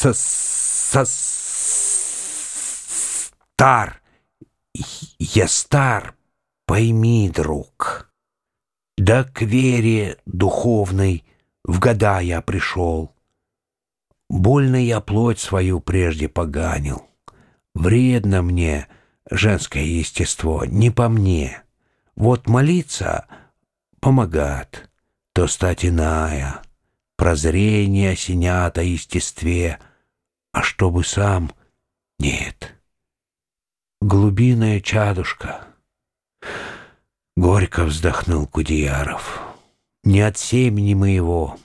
со, со, стар. Я стар, пойми, друг. Да к вере духовной в года я пришел. Больно я плоть свою прежде поганил. Вредно мне женское естество, не по мне. Вот молиться помогает, то стать иная. Прозрение осенят о естестве, а чтобы сам — нет. Глубинная чадушка. Горько вздохнул Кудеяров. Не от семени моего,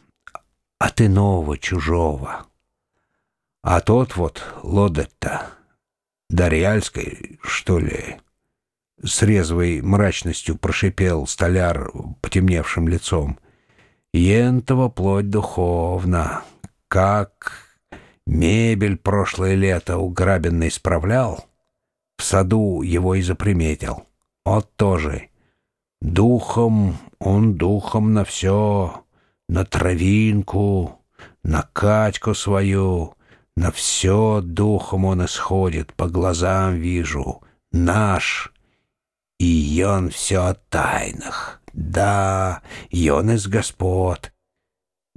от иного, чужого. А тот вот, Лодетта, Дарьяльской, что ли, с резвой мрачностью прошипел столяр потемневшим лицом. Ентова плоть духовна, как мебель прошлое лето грабенной справлял, в саду его и заприметил. Вот тоже. Духом он духом на все, на травинку, на Катьку свою, на все духом он исходит, по глазам вижу, наш. И он все о тайнах. Да, он из господ.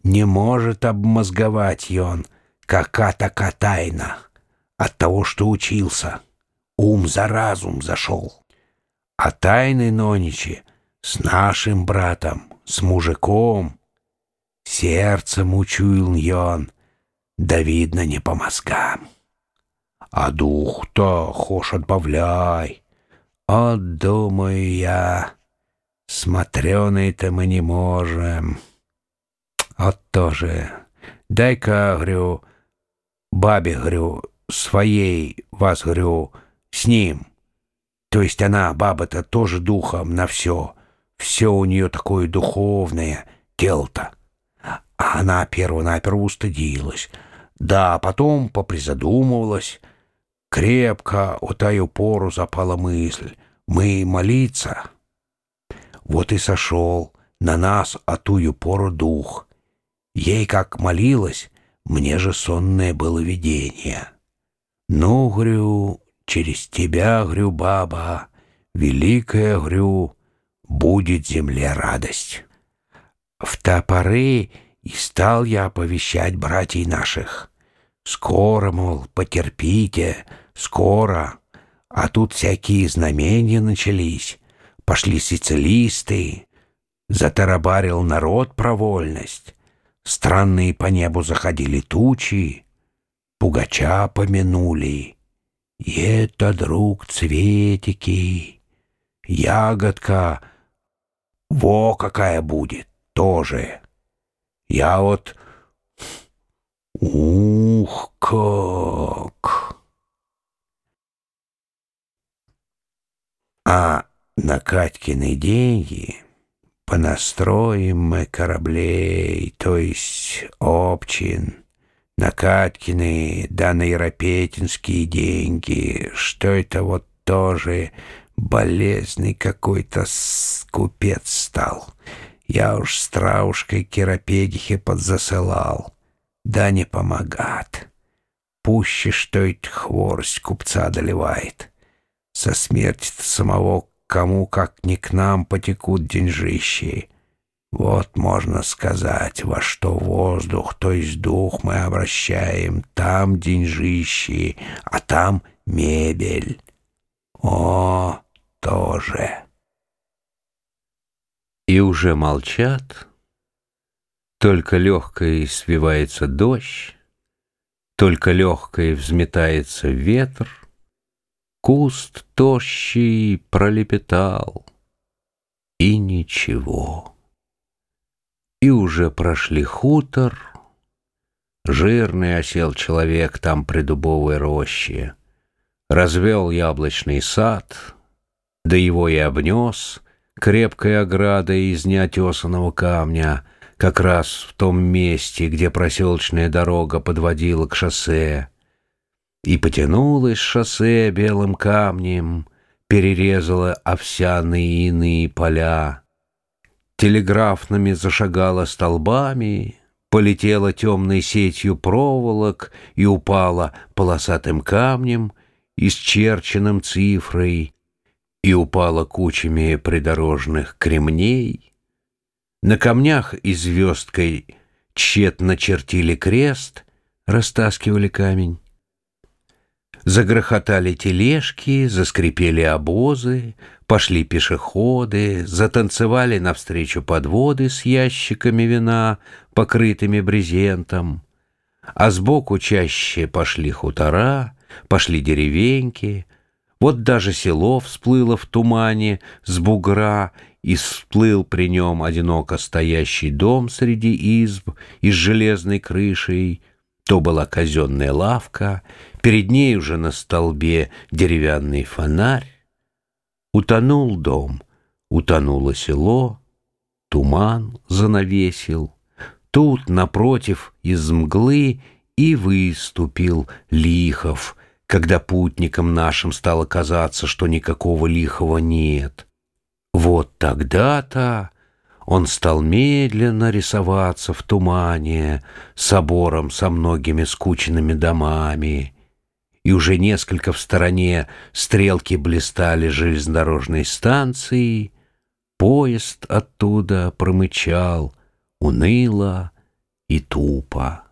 Не может обмозговать он, кака така тайна, от того, что учился. Ум за разум зашел. А тайны Ноничи с нашим братом, с мужиком, сердцем учуял он, да видно не по мозгам. А дух-то хошь отбавляй. О, думаю я, смотреный-то мы не можем. Вот тоже. Дай-ка, говорю, бабе, говорю, своей вас, говорю, с ним. То есть она, баба-то, тоже духом на все. Все у нее такое духовное, тело-то. А она перво-наперво устыдилась. Да, потом попризадумывалась. Крепко о таю пору запала мысль. Мы молиться. Вот и сошел на нас о тую пору дух. Ей как молилась, мне же сонное было видение. Ну, говорю, через тебя, говорю, баба, великая, говорю, будет земле радость. В та поры и стал я оповещать братьей наших. Скоро, мол, потерпите, скоро. А тут всякие знамения начались. Пошли сицилисты. Затарабарил народ про вольность. Странные по небу заходили тучи. Пугача помянули. И это, друг, цветики. Ягодка, во какая будет, тоже. Я вот... Ух, как! А на Катькины деньги понастроим мы кораблей, то есть общин, на Катькины да на Еропетинские деньги, что это вот тоже болезный какой-то купец стал. Я уж с траушкой подзасылал. Да не помогат. Пуще, что это хворость купца одолевает. Со смерти самого кому как не к нам потекут деньжищи. Вот можно сказать, во что воздух, то есть дух мы обращаем. Там деньжищи, а там мебель. О, тоже. И уже молчат, только легкой свивается дождь, только легкой взметается ветр, куст тощий пролепетал, и ничего. И уже прошли хутор, жирный осел человек там при дубовой роще, развел яблочный сад, да его и обнес — крепкой оградой из неотесанного камня, как раз в том месте, где проселочная дорога подводила к шоссе. И потянулось шоссе белым камнем, перерезало овсяные иные поля, телеграфными зашагала столбами, Полетела темной сетью проволок и упала полосатым камнем, исчерченным цифрой, и упала кучами придорожных кремней. На камнях и звездкой тщетно чертили крест, растаскивали камень. Загрохотали тележки, заскрипели обозы, пошли пешеходы, затанцевали навстречу подводы с ящиками вина, покрытыми брезентом, а сбоку чаще пошли хутора, пошли деревеньки, вот даже село всплыло в тумане с бугра, и всплыл при нем одиноко стоящий дом среди изб и с железной крышей, то была казенная лавка, перед ней уже на столбе деревянный фонарь. Утонул дом, утонуло село, туман занавесил. Тут, напротив, из мглы и выступил Лихов, когда путникам нашим стало казаться, что никакого Лихова нет. Вот тогда-то он стал медленно рисоваться в тумане, собором со многими скучными домами, и уже несколько в стороне стрелки блистали железнодорожной станции, поезд оттуда промычал уныло и тупо.